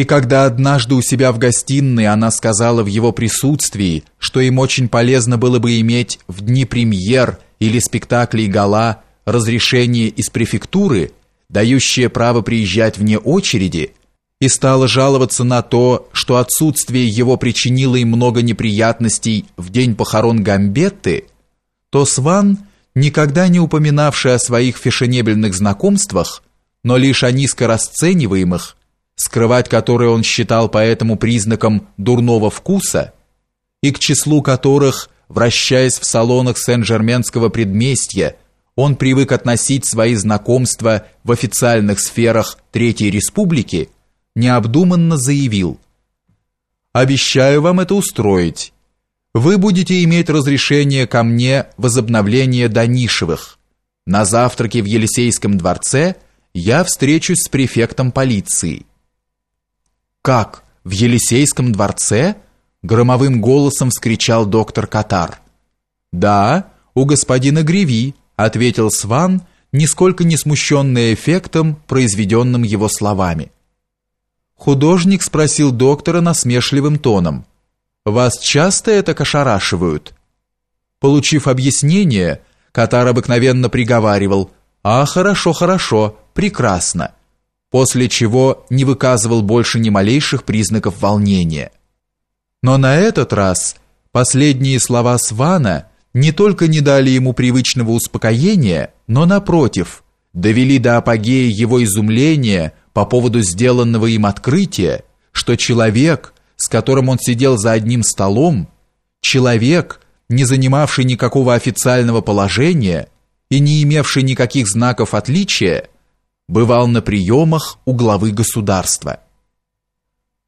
И когда однажды у себя в гостиной она сказала в его присутствии, что им очень полезно было бы иметь в дни премьер или спектаклей гала разрешение из префектуры, дающее право приезжать вне очереди, и стала жаловаться на то, что отсутствие его причинило им много неприятностей в день похорон Гамбетты, то Сван, никогда не упоминавший о своих фешенебельных знакомствах, но лишь о низко расцениваемых, скрывать которые он считал поэтому признаком дурного вкуса, и к числу которых, вращаясь в салонах Сен-Жерменского предместья, он привык относить свои знакомства в официальных сферах Третьей Республики, необдуманно заявил «Обещаю вам это устроить. Вы будете иметь разрешение ко мне возобновления Данишевых. На завтраке в Елисейском дворце я встречусь с префектом полиции». «Как? В Елисейском дворце?» Громовым голосом вскричал доктор Катар. «Да, у господина Греви», ответил Сван, нисколько не смущенный эффектом, произведенным его словами. Художник спросил доктора насмешливым тоном. «Вас часто это кошарашивают?» Получив объяснение, Катар обыкновенно приговаривал «А, хорошо, хорошо, прекрасно», после чего не выказывал больше ни малейших признаков волнения. Но на этот раз последние слова Свана не только не дали ему привычного успокоения, но напротив, довели до апогея его изумления по поводу сделанного им открытия, что человек, с которым он сидел за одним столом, человек, не занимавший никакого официального положения и не имевший никаких знаков отличия, бывал на приемах у главы государства.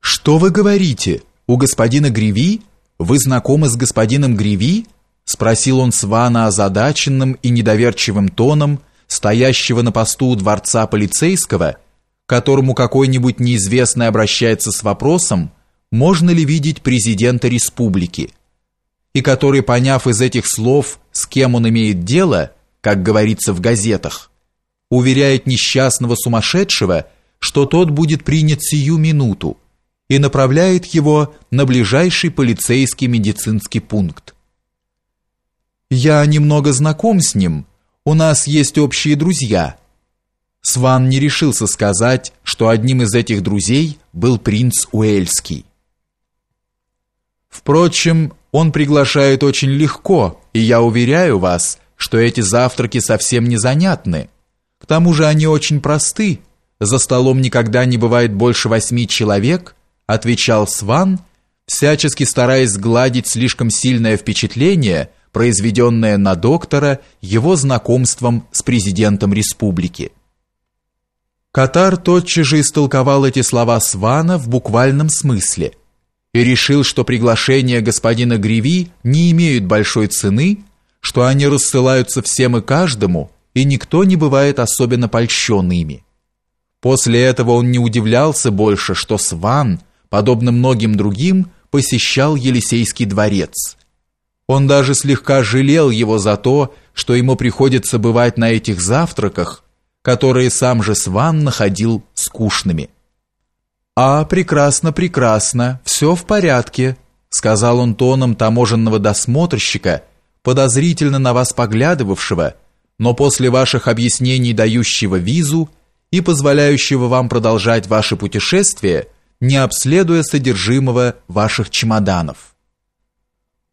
«Что вы говорите? У господина Греви? Вы знакомы с господином Греви?» спросил он Свана озадаченным и недоверчивым тоном стоящего на посту у дворца полицейского, которому какой-нибудь неизвестный обращается с вопросом, можно ли видеть президента республики, и который, поняв из этих слов, с кем он имеет дело, как говорится в газетах, уверяет несчастного сумасшедшего, что тот будет принят сию минуту, и направляет его на ближайший полицейский медицинский пункт. Я немного знаком с ним. У нас есть общие друзья. Сван не решился сказать, что одним из этих друзей был принц Уэльский. Впрочем, он приглашает очень легко, и я уверяю вас, что эти завтраки совсем не занятны. К тому же они очень просты. За столом никогда не бывает больше восьми человек, отвечал Сван, всячески стараясь сгладить слишком сильное впечатление – произведенное на доктора его знакомством с президентом республики. Катар тотчас же истолковал эти слова Свана в буквальном смысле и решил, что приглашения господина Греви не имеют большой цены, что они рассылаются всем и каждому, и никто не бывает особенно польщен ими. После этого он не удивлялся больше, что Сван, подобно многим другим, посещал Елисейский дворец – он даже слегка жалел его за то, что ему приходится бывать на этих завтраках, которые сам же Сван находил скучными. «А, прекрасно, прекрасно, все в порядке», сказал он тоном таможенного досмотрщика, подозрительно на вас поглядывавшего, но после ваших объяснений дающего визу и позволяющего вам продолжать ваше путешествие, не обследуя содержимого ваших чемоданов.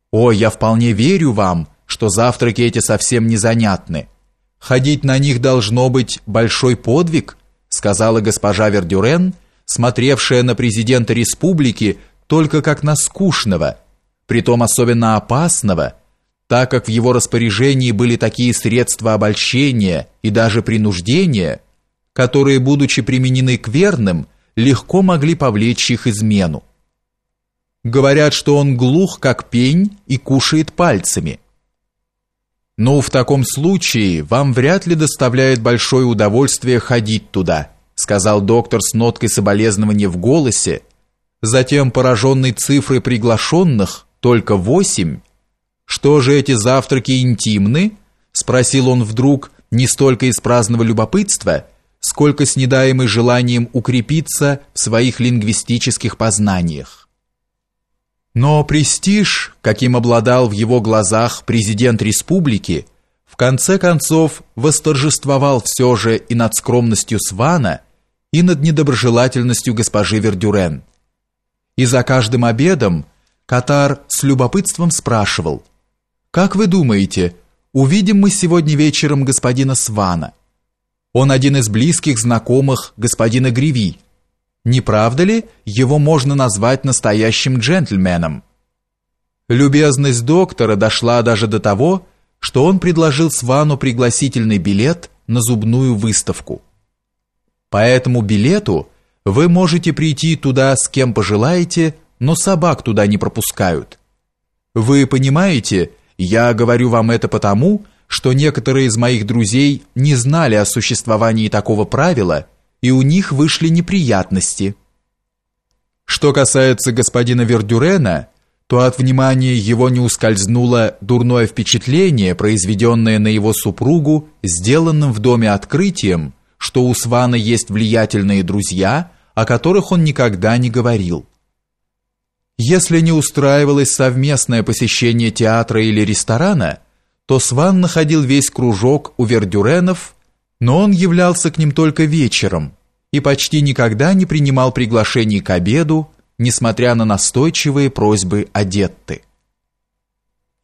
О, я вполне верю вам, что завтраки эти совсем не занятны. Ходить на них должно быть большой подвиг, сказала госпожа Вердюрен, смотревшая на президента республики только как на скучного, притом особенно опасного, так как в его распоряжении были такие средства обольщения и даже принуждения, которые, будучи применены к верным, легко могли повлечь их измену. Говорят, что он глух, как пень, и кушает пальцами. Ну, в таком случае вам вряд ли доставляет большое удовольствие ходить туда, сказал доктор с ноткой соболезнования в голосе. Затем, пораженный цифрой приглашенных, только восемь. Что же эти завтраки интимны? спросил он вдруг, не столько из праздного любопытства, сколько с недаемой желанием укрепиться в своих лингвистических познаниях. Но престиж, каким обладал в его глазах президент республики, в конце концов восторжествовал все же и над скромностью Свана, и над недоброжелательностью госпожи Вердюрен. И за каждым обедом Катар с любопытством спрашивал, «Как вы думаете, увидим мы сегодня вечером господина Свана?» Он один из близких знакомых господина Гриви. Не правда ли, его можно назвать настоящим джентльменом? Любезность доктора дошла даже до того, что он предложил Свану пригласительный билет на зубную выставку. По этому билету вы можете прийти туда с кем пожелаете, но собак туда не пропускают. Вы понимаете, я говорю вам это потому, что некоторые из моих друзей не знали о существовании такого правила, и у них вышли неприятности. Что касается господина Вердюрена, то от внимания его не ускользнуло дурное впечатление, произведенное на его супругу, сделанным в доме открытием, что у Свана есть влиятельные друзья, о которых он никогда не говорил. Если не устраивалось совместное посещение театра или ресторана – то Сван находил весь кружок у Вердюренов, но он являлся к ним только вечером и почти никогда не принимал приглашений к обеду, несмотря на настойчивые просьбы Адетты.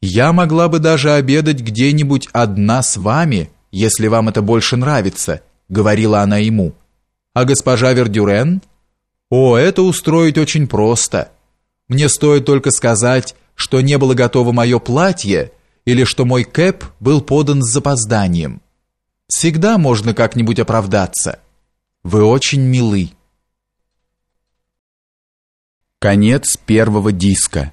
«Я могла бы даже обедать где-нибудь одна с вами, если вам это больше нравится», — говорила она ему. «А госпожа Вердюрен?» «О, это устроить очень просто. Мне стоит только сказать, что не было готово мое платье, или что мой кэп был подан с запозданием. Всегда можно как-нибудь оправдаться. Вы очень милы. Конец первого диска.